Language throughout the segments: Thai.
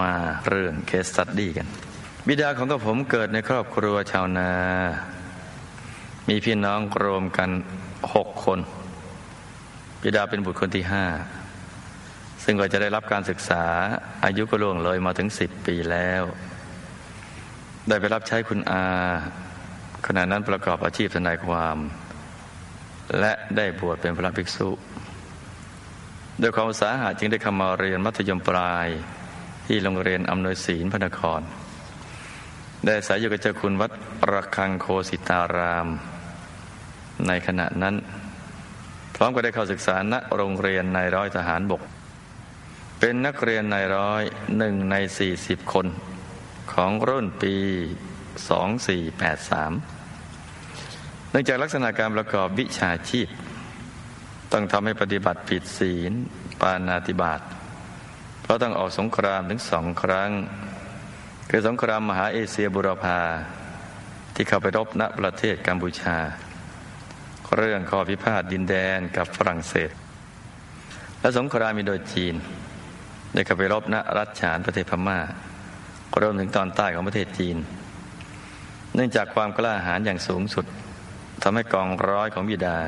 มาเรื่องเคสตัดดี้กัน บิดาของกระผมเกิดในครอบครัวชาวนา มีพี่น้องรวมกันหกคนบิดาเป็นบุตรคนที่ห้าซึ่งก็จะได้รับการศึกษาอายุก็ล่วงเลยมาถึงสิบปีแล้ว ได้ไปรับใช้คุณอาขณะนั้นประกอบอาชีพทนายความ และได้บวชเป็นพระภิกษุโดยความสาหาจึงได้เข้ามาเรียนมัธยมปลาย ที่โรงเรียนอำนวยศีลพระนคร ได้สายอยู่กับเจ้าคุณวัดระฆังโคสิตาราม ในขณะนั้น พร้อมก็ได้เข้าศึกษาณโรงเรียนนายร้อยทหารบก เป็นนักเรียนนายร้อยหนึ่งในสี่สิบคน ของรุ่นปี2483เนื่องจากลักษณะการประกอบวิชาชีพ ต้องทำให้ปฏิบัติผิดศีล ปานาติบาตเพราะต้องออกสงครามถึงสองครั้ง คือสงครามมหาเอเชียบุรพาที่เข้าไปรบณประเทศกัมพูชา เรื่องข้อพิพาทดินแดนกับฝรั่งเศส และสงครามมีโดยจีน ได้เข้าไปรบณรัฐฉานประเทศพม่ารวมถึงตอนใต้ของประเทศจีน เนื่องจากความกล้าหาญอย่างสูงสุดทำให้กองร้อยของบิดา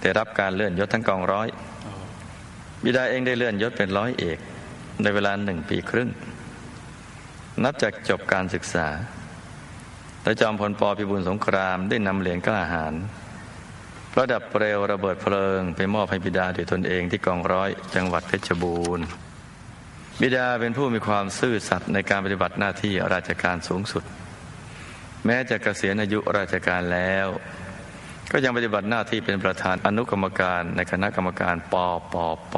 ได้รับการเลื่อนยศทั้งกองร้อย บิดาเองได้เลื่อนยศเป็นร้อยเอก ในเวลาหนึ่งปีครึ่ง นับจากจบการศึกษาและจอมพลปพิบูลสงครามได้นำเหรียญกล้าหาร ระดับเปลวระเบิดเพลิง ไปมอบให้บิดาด้วยตนเองที่กองร้อยจังหวัดเพชรบูรณ์บิดาเป็นผู้มีความซื่อสัตย์ในการปฏิบัติหน้าที่ราชการสูงสุด แม้จะเกษียณอายุราชการแล้ว ก็ยังปฏิบัติหน้าที่เป็นประธานอนุกรรมการในคณะกรรมการปปป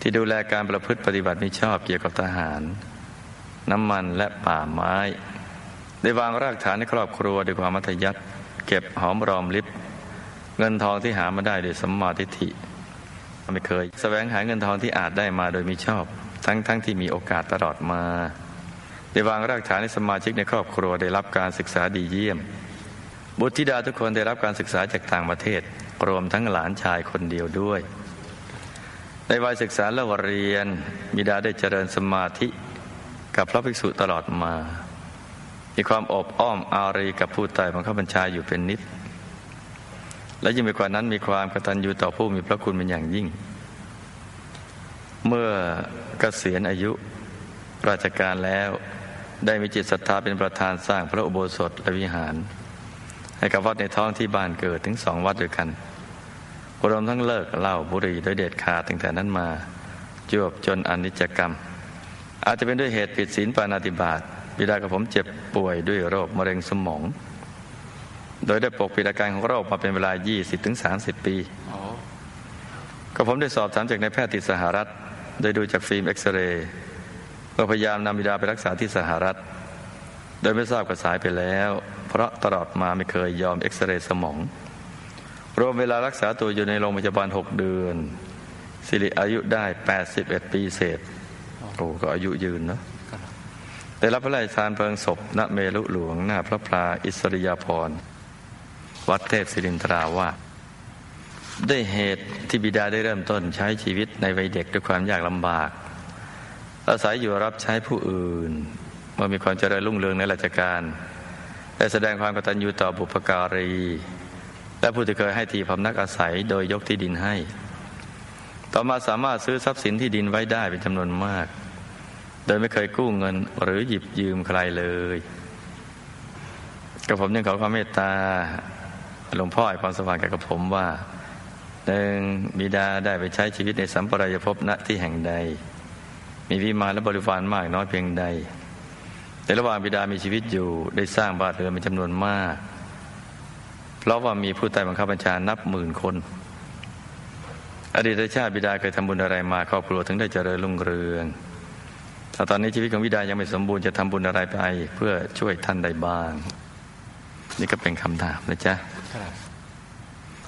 ที่ดูแลการประพฤติปฏิบัติมิชอบเกี่ยวกับทหาร น้ำมันและป่าไม้ ได้วางรากฐานในครอบครัวด้วยความมัธยัติเก็บหอมรอมริบ เงินทองที่หามาได้โดยสัมมาทิฏฐิไม่เคยแสวงหาเงินทองที่อาจได้มาโดยมิชอบ ทั้งๆทที่มีโอกาสตลอดมาได้วางรากฐานในสมาชิกในครอบครัวได้รับการศึกษาดีเยี่ยม บุตรธิดาทุกคนได้รับการศึกษาจากต่างประเทศ รวมทั้งหลานชายคนเดียวด้วยในวัยศึกษาและวเรียนบิดาได้เจริญสมาธิกับพระภิกษุตลอดมา มีความอบอ้อมอารีกับผู้ใต้บังคับบัญชาอยู่เป็นนิด และยิ่งไปกว่านั้นมีความกตัญญูต่อผู้มีพระคุณเป็นอย่างยิ่ง เมื่อเกษียณอายุราชการแล้วได้มีจิตศรัทธาเป็นประธานสร้างพระอุโบสถและวิหาร ให้กับวัดในท้องที่บ้านเกิดถึงสองวัดด้วยกันรวมทั้งเลิกเหล้าบุหรี่โดยเด็ดขาดตั้งแต่นั้นมาจวบจนอนิจกรรม อาจจะเป็นด้วยเหตุผิดศีลปานาติบาตบิดากับผมเจ็บป่วยด้วยโรคมะเร็งสมอง โดยได้ปกปิดอาการของโรคมาเป็นเวลา 20-30 ปี ก็ผมได้สอบถามจากนายแพทย์ที่สหรัฐ โดยดูจากฟิล์มเอ็กซเรย์ก็พยายามนำบิดาไปรักษาที่สหรัฐ โดยไม่ทราบกระสายไปแล้ว เพราะตลอดมาไม่เคยยอมเอ็กซเรย์สมองรวมเวลารักษาตัวอยู่ในโรงพยาบาลหกเดือน สิริอายุได้แปดสิบเอ็ดปีเศษ โอ้ก็อายุยืนเนาะได้รับพระราชทานเพลิงศพณเมลุหลวง หน้าพระพลาอิสริยาภรณ์ วัดเทพศิรินทราว่าด้วยเหตุที่บิดาได้เริ่มต้นใช้ชีวิตในวัยเด็กด้วยความยากลำบาก อาศัยอยู่รับใช้ผู้อื่น เมื่อมีความเจริญรุ่งเรืองในราชการ ได้แสดงความกตัญญูต่อบุพการี และผู้ที่เคยให้ที่พำนักอาศัยโดยยกที่ดินให้ ต่อมาสามารถซื้อทรัพย์สินที่ดินไว้ได้เป็นจำนวนมาก โดยไม่เคยกู้เงินหรือหยิบยืมใครเลยกับผมยังขอความเมตตา หลวงพ่อให้ความสว่างกับผมว่าหนึ่งบิดาได้ไปใช้ชีวิตในสัมปรายภพณที่แห่งใด มีวิมานและบริวารมากน้อยเพียงใด แต่ระหว่างบิดามีชีวิตอยู่ได้สร้างบาทเรือนเป็นจำนวนมาก เพราะว่ามีผู้ใต้บังคับบัญชานับหมื่นคน อดีตชาติบิดาเคยทำบุญอะไรมาครอบครัวถึงได้เจริญรุ่งเรืองแต่ตอนนี้ชีวิตของบิดายังไม่สมบูรณ์จะทำบุญอะไรไป เพื่อช่วยท่านได้บ้าง นี่ก็เป็นคำถามนะจ๊ะครับ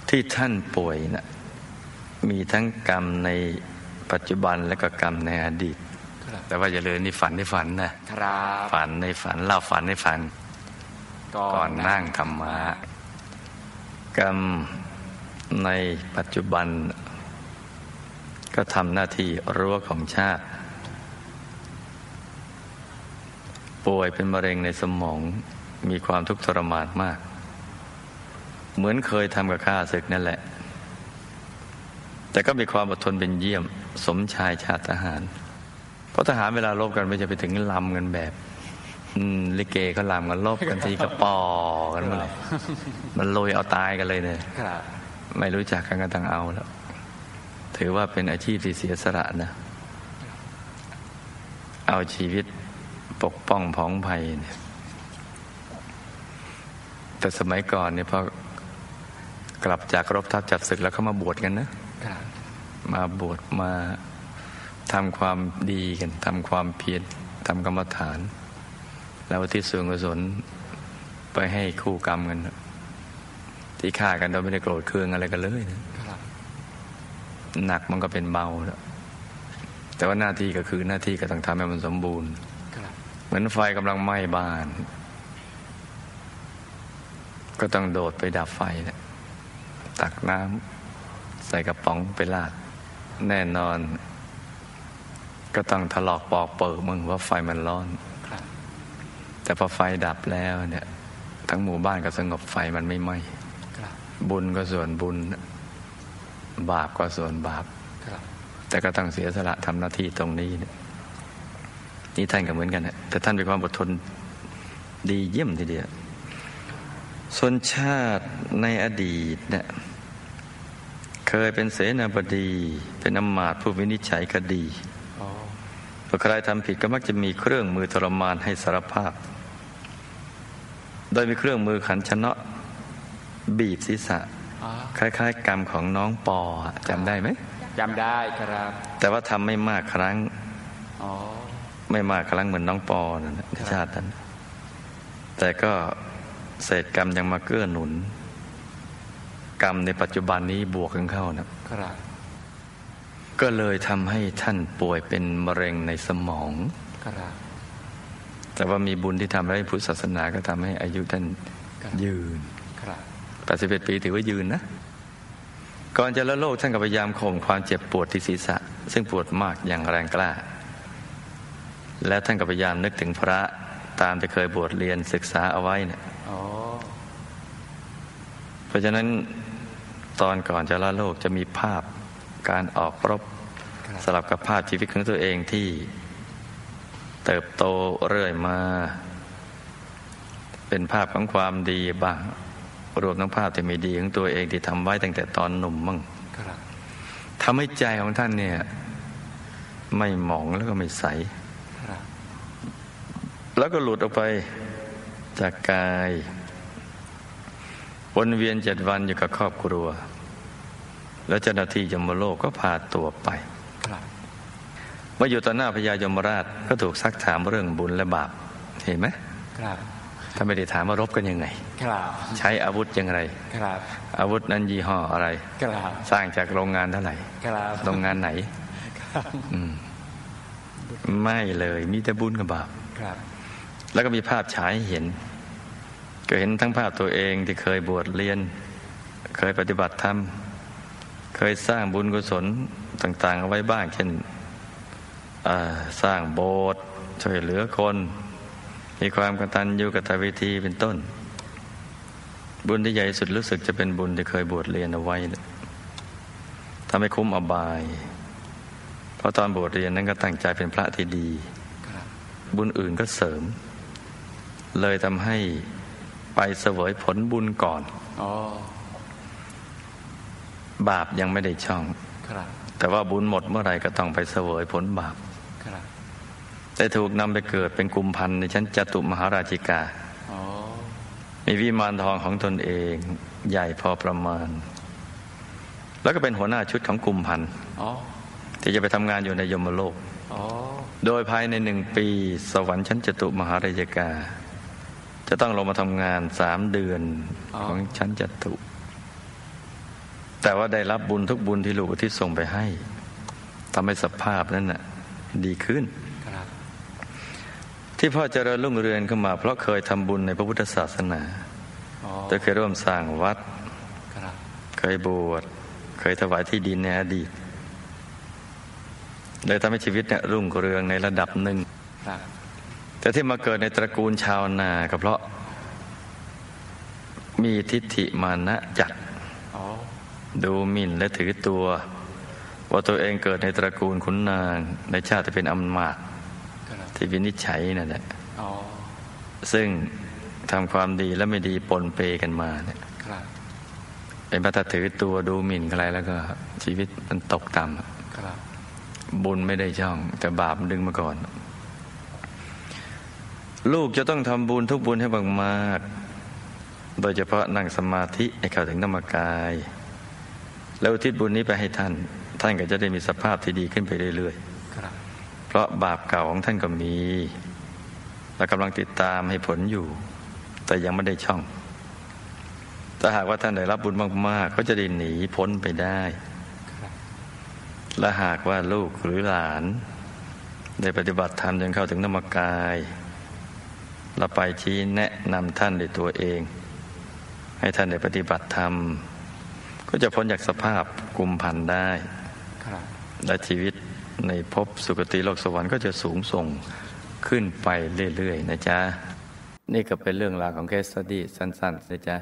ที่ท่านป่วยนะมีทั้งกรรมในปัจจุบันและก็กรรมในอดีตครับแต่ว่าอย่าเลยนี่ฝันในฝันนะครับฝันในฝันเล่าฝันในฝัน ก่อนนั่งธรรมะกรรมในปัจจุบัน ก็ทำหน้าที่รั้วของชาติ ป่วยเป็นมะเร็งในสมอง มีความทุกข์ทรมานมาก เหมือนเคยทำกับข้าศึกนั่นแหละ แต่ก็มีความอดทนเป็นเยี่ยม สมชายชาติทหาร เพราะทหารเวลาลบกันไม่จะไปถึงลำกันแบบอืมลิเกก็ลำกันลบกันทีก็ปอกันมาเลยมันโรยเอาตายกันเลยเนี่ยครับไม่รู้จักกันก็ต้องเอาแล้ว ถือว่าเป็นอาชีพที่เสียสละนะ เอาชีวิตปกป้องผองภัยเนี่ย แต่สมัยก่อนเนี่ยพอกลับจากรบทัพจับศึกแล้วเขามาบวชกันนะครับมาบวชมาทำความดีกันทำความเพียรทำกรรมฐาน แล้วที่ส่วนกุศลไปให้คู่กรรมกันนะที่ฆ่ากันโดยไม่ได้โกรธเคืองอะไรกันเลยนะครับหนักมันก็เป็นเบาแล้วแต่ว่าหน้าที่ก็คือหน้าที่ก็ต้องทำให้มันสมบูรณ์ครับเหมือนไฟกำลังไหม้บ้าน ก็ต้องโดดไปดับไฟนะตักน้ำใส่กระป๋องไปลาด แน่นอน ก็ต้องถลอกปอกเปิดมึงว่าไฟมันร้อน แต่พอไฟดับแล้วเนี่ย ทั้งหมู่บ้านก็สงบไฟมันไม่ไหม้บุญก็ส่วนบุญ บาปก็ส่วนบาปบแต่ก็ต้องเสียสละทำหน้าที่ตรงนี้เนี่ยนี่ท่านก็เหมือนกันนะแต่ท่านมีความอดทนดีเยี่ยมทีเดียว ส่วนชาติในอดีตเนี่ยเคยเป็นเสนาบดี เป็นอำมาตย์ผู้วินิจฉัยคดีอ๋อพอใครทำผิดก็มักจะมีเครื่องมือทรมานให้สารภาพ โดยมีเครื่องมือขันชนะบีบศีรษะอ๋อคล้าย ๆ กรรมของน้องปอจำได้ไหมจำได้ครับ แต่ว่าทำไม่มากครั้งอ๋อไม่มากครั้งเหมือนน้องปอนะในชาตินั้น แต่ก็ เศษกรรมยังมาเกื้อหนุน กรรมในปัจจุบันนี้บวกกันเข้านะครับ ก็เลยทำให้ท่านป่วยเป็นมะเร็งในสมองครับแต่ว่ามีบุญที่ทำให้พุทธศาสนาก็ทำให้อายุท่านครับยืนครับ81ปีถือว่ายืนนะ ก่อนจะละโลกท่านก็พยายามข่มความเจ็บปวดที่ศีรษะ ซึ่งปวดมากอย่างแรงกล้า และท่านก็พยายามนึกถึงพระตามที่เคยบวชเรียนศึกษาเอาไว้เนี่ยอ๋อเพ ราะฉะนั้นตอนก่อนจะละโลกจะมีภาพการออกรบครับสลับกับภาพชีวิตของตัวเองที่เติบโตเรื่อยมา เป็นภาพของความดีบ้างรวมทั้งภาพที่ไม่ดีของตัวเองที่ทำไว้ตั้งแต่ตอนหนุ่มมั่งครับทำให้ใจของท่านเนี่ย ไม่หมองแล้วก็ไม่ใสครับแล้วก็หลุดออกไปจากกาย วนเวียนเจ็ดวันอยู่กับครอบครัว แล้วเจ้าหน้าที่ยมโลกก็พาตัวไปครับเมื่ออยู่ต่อหน้าพญายมราชก็ถูกซักถามเรื่องบุญและบาปเห็นไหมครับถ้าไม่ได้ถามว่ารบกันยังไง ครับ ใช้อาวุธยังไงครับ อาวุธนั้นยี่ห้ออะไร ครับ สร้างจากโรงงานเท่าไหร่ ครับ โรงงานไหน ครับอืมไม่เลยมีแต่บุญกับบาป ครับ แล้วก็มีภาพฉายให้เห็น ก็เห็นทั้งภาพตัวเองที่เคยบวชเรียน เคยปฏิบัติธรรม เคยสร้างบุญกุศลต่างๆเอาไว้บ้าง เช่นเอ่อสร้างโบสถ์ช่วยเหลือคน มีความกตัญญูกตวิธีเป็นต้น บุญที่ใหญ่สุดรู้สึกจะเป็นบุญที่เคยบวชเรียนเอาไว้นะทำให้คุ้มอบาย เพราะตอนบวชเรียนนั้นก็ตั้งใจเป็นพระที่ดีครับบุญอื่นก็เสริม เลยทำให้ ไปเสวยผลบุญก่อนอ๋อบาปยังไม่ได้ช่องครับแต่ว่าบุญหมดเมื่อไหร่ก็ต้องไปเสวยผลบาปครับแต่ถูกนำไปเกิดเป็นกุมพันธ์ในชั้นจตุมหาราชิกาอ๋อมีวิมานทองของตนเองใหญ่พอประมาณ แล้วก็เป็นหัวหน้าชุดของกุมพันธ์อ๋อที่จะไปทำงานอยู่ในยมโลกอ๋อโดยภายในหนึ่งปี สวรรค์ชั้นจตุมหาราชิกา จะต้องลงมาทำงานสามเดือนอ๋อของชั้นจตุ แต่ว่าได้รับบุญทุกบุญที่ลูกอุที่ส่งไปให้ทำให้สภาพนั้นน่ะ ดีขึ้นครับที่พ่อเจริญรุ่งเรืองขึ้นมา เพราะเคยทำบุญในพระพุทธศาสนาอ๋อจะเคยร่วมสร้างวัดครับเคยบวช เคยถวายที่ดินในอดีตเลยทำให้ชีวิตเนี่ยรุ่งเรืองในระดับหนึ่งครับ แต่ที่มาเกิดในตระกูลชาวนาก็เพราะ มีทิฏฐิมานะจัดดูหมิ่นและถือตัว ว่าตัวเองเกิดในตระกูลขุนนางในชาติเป็นอำมาตย์ที่วินิจฉัยนั่นแหละซึ่งทำความดีและไม่ดีปนเปกันมาเนี่ยเป็นพระถ้าถือตัวดูหมิ่นใครแล้วก็ ชีวิตมันตกต่ำบบุญไม่ได้ช่อง แต่บาปมันดึงมาก่อน ลูกจะต้องทำบุญทุกบุญให้มากๆโดยเฉพาะนั่งสมาธิให้เข้าถึงธรรมกาย แล้วอุทิศบุญนี้ไปให้ท่าน ท่านก็จะได้มีสภาพที่ดีขึ้นไปเรื่อยครับๆเพราะบาปเก่าของท่านก็มีและกำลังติดตามให้ผลอยู่ แต่ยังไม่ได้ช่องถ้าหากว่าท่านได้รับบุญมาก ๆ ก็จะได้หนีพ้นไปได้ครับและหากว่าลูกหรือหลาน ได้ปฏิบัติธรรมจนเข้าถึงธรรมกาย เราไปชี้แนะนำท่านด้วยตัวเอง ให้ท่านได้ปฏิบัติธรรม ก็จะพ้นจากสภาพกลุ่มพันธุ์ได้ครับและชีวิตในภพสุคติโลกสวรรค์ก็จะสูงส่งขึ้นไปเรื่อย ๆ นะจ๊ะ นี่ก็เป็นเรื่องราวของเคสสตี้สั้น ๆ นะจ๊ะ